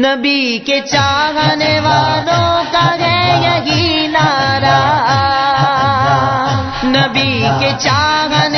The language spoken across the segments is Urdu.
نبی کے چاہنے والوں کا ہے یہی نعرہ۔ نبی کے چاہنے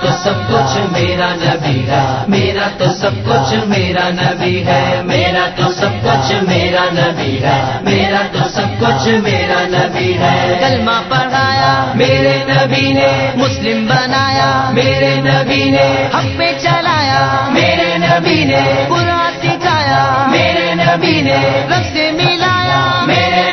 تو سب کچھ میرا نبی ہے۔ میرا تو سب کچھ میرا نبی ہے۔ میرا تو سب کچھ میرا نبی ہے۔ میرا تو سب کچھ میرا نبی ہے۔ کلمہ پڑھایا میرے نبی نے، مسلم بنایا میرے نبی نے، حق پہ چلایا میرے نبی نے، قرآن سکھایا میرے نبی نے، رب سے ملایا میرے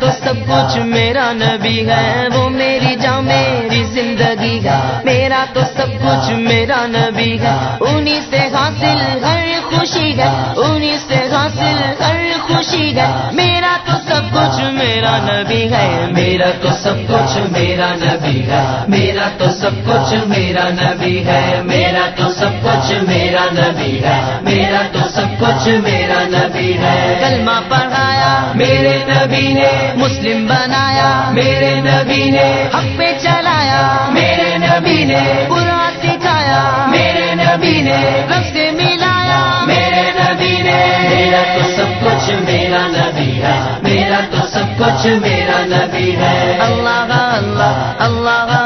تو سب کچھ میرا نبی ہے، وہ میری جان میری زندگی ہے۔ میرا تو سب کچھ میرا نبی ہے۔ انہی سے حاصل ہر خوشی ہے۔ انہی سے حاصل ہر خوشی ہے۔ میرا تو سب کچھ میرا نبی ہے۔ میرا تو سب کچھ میرا نبی ہے۔ میرا تو سب کچھ میرا نبی ہے۔ میرا تو سب کچھ میرا نبی ہے۔ میرا تو سب کچھ میرا نبی ہے۔ کلمہ پڑھایا میرے نبی نے مسلم بنایا، میرے نبی نے حق پہ چلایا، میرے نبی نے قرآن سکھایا، میرے نبی نے رب سے ملایا، میرے نبی نے میرا تو سب کچھ میرا نبی ہے، میرا تو سب کچھ میرا نبی ہے۔ اللہ اللہ اللہ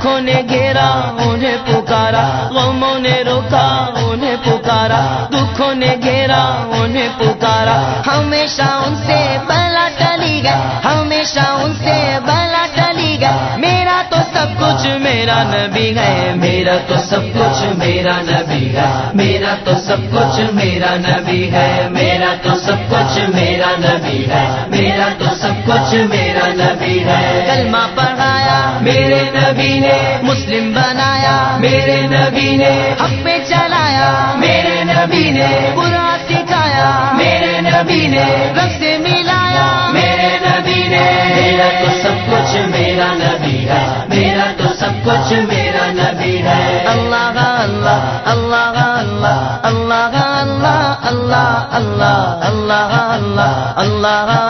دکھوں نے گھیرا، انہیں پکارا، غموں نے روکا، انہیں پکارا، دکھوں نے گھیرا، انہیں پکارا۔ ہمیشہ ان سے بلا ٹلی گئے، ہمیشہ ان سے بلا ٹلی گئے۔ میرا تو سب کچھ میرا نبی ہے، میرا تو سب کچھ میرا نبی ہے۔ میرا تو سب کچھ میرا نبی ہے، میرا تو سب کچھ میرا نبی ہے۔ میرا تو سب کچھ میرا نبی ہے۔ کلمہ پڑھایا میرے نبی نے مسلم بنایا میرے نبی نے حق پہ چلایا میرے نبی نے قرآن سکھایا میرے نبی نے رب سے ملایا میرے نبی نے میرا تو سب کچھ میرا نبی ہے میرا تو سب کچھ میرا نبی ہے اللہ اللہ اللہ اللہ اللہ اللہ اللہ اللہ اللہ اللہ اللہ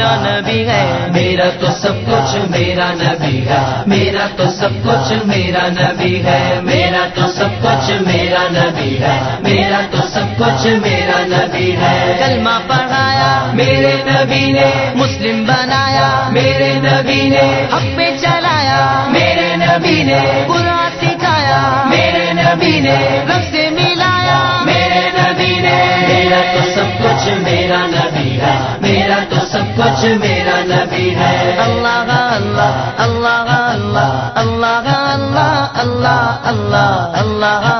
میرا نبی ہے، میرا تو سب کچھ میرا نبی ہے۔ میرا تو سب کچھ میرا نبی ہے۔ میرا تو سب کچھ میرا نبی ہے۔ میرا تو سب کچھ میرا نبی ہے۔ کلمہ پڑھایا، میرے نبی نے مسلم بنایا۔ میرے نبی نے حق پہ چلایا۔ میرے نبی نے قرآن سکھایا۔ میرے نبی نے رب سے میرا تو سب کچھ میرا نبی ہے میرا تو سب کچھ میرا نبی ہے اللہ اللہ اللہ اللہ اللہ اللہ اللہ اللہ اللہ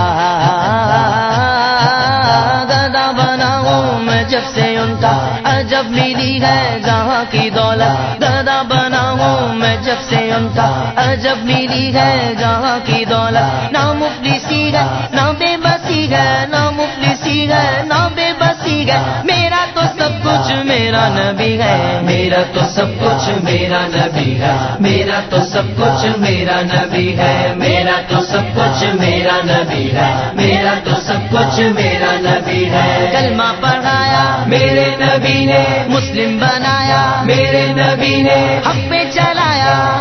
عجب ملی ہے، جہاں کی دولت نہ مفلسی ہے نہ بے بسی ہے نہ مفلسی ہے نہ بے بسی ہے۔ میرا تو سب کچھ میرا نبی ہے، میرا تو سب کچھ میرا نبی ہے۔ میرا تو سب کچھ میرا نبی ہے، میرا تو سب کچھ میرا نبی ہے۔ میرا تو سب کچھ میرا نبی ہے۔ کلمہ پڑھایا، میرے نبی نے، مسلم بنایا۔ میرے نبی نے، حق پہ چلایا۔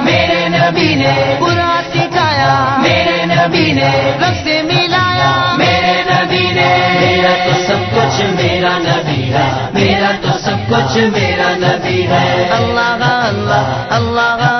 نے برا سکھایا۔ میرے نبی نے رب سے ملایا۔ میرے نبی نے میرا تو سب کچھ میرا نبی ہے۔ میرا تو سب کچھ میرا نبی ہے۔ اللہ اللہ اللہ۔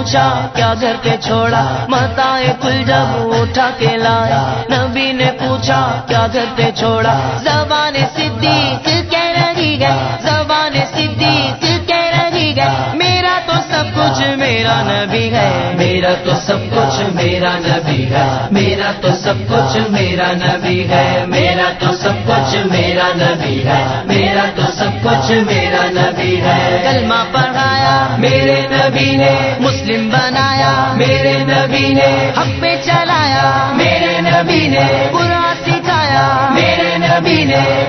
پوچھا، کیا گھر کے چھوڑا؟ متا کل جب اٹھا کے لائے۔ نبی نے پوچھا، کیا گھر کے چھوڑا؟ زبان صدیق کہہ رہی ہے، زبان میرا نبی ہے۔ میرا تو سب کچھ میرا نبی ہے۔ میرا تو سب کچھ میرا نبی ہے۔ میرا تو سب کچھ میرا نبی ہے۔ میرا تو سب کچھ میرا نبی ہے۔ کلمہ پڑھایا۔ میرے نبی نے مسلم بنایا۔ میرے نبی نے حق پہ چلایا۔ میرے نبی نے برا سکھایا۔ میرے نبی نے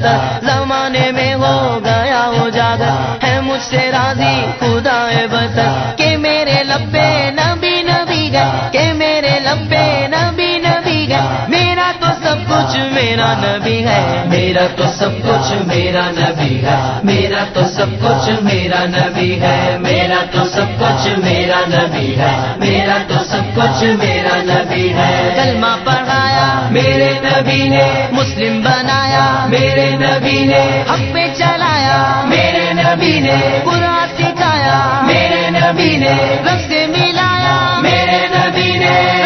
برتر زمانے میں ہو گیا اجاگر ہے مجھ سے راضی خدا برتر کہ میرے لبے نبی نبی گئے کہ میرے لبے نبی نبی گئے میرا تو سب کچھ میرا نبی ہے میرا تو سب کچھ میرا نبی ہے میرا تو سب کچھ میرا نبی ہے میرا تو سب کچھ میرا نبی ہے میرا تو سب کچھ میرا نبی ہے کلمہ پڑھایا میرے نبی نے مسلم بنایا، میرے نبی نے حق پہ چلایا، میرے نبی نے برا سکھایا، میرے نبی نے رب سے ملایا میرے نبی نے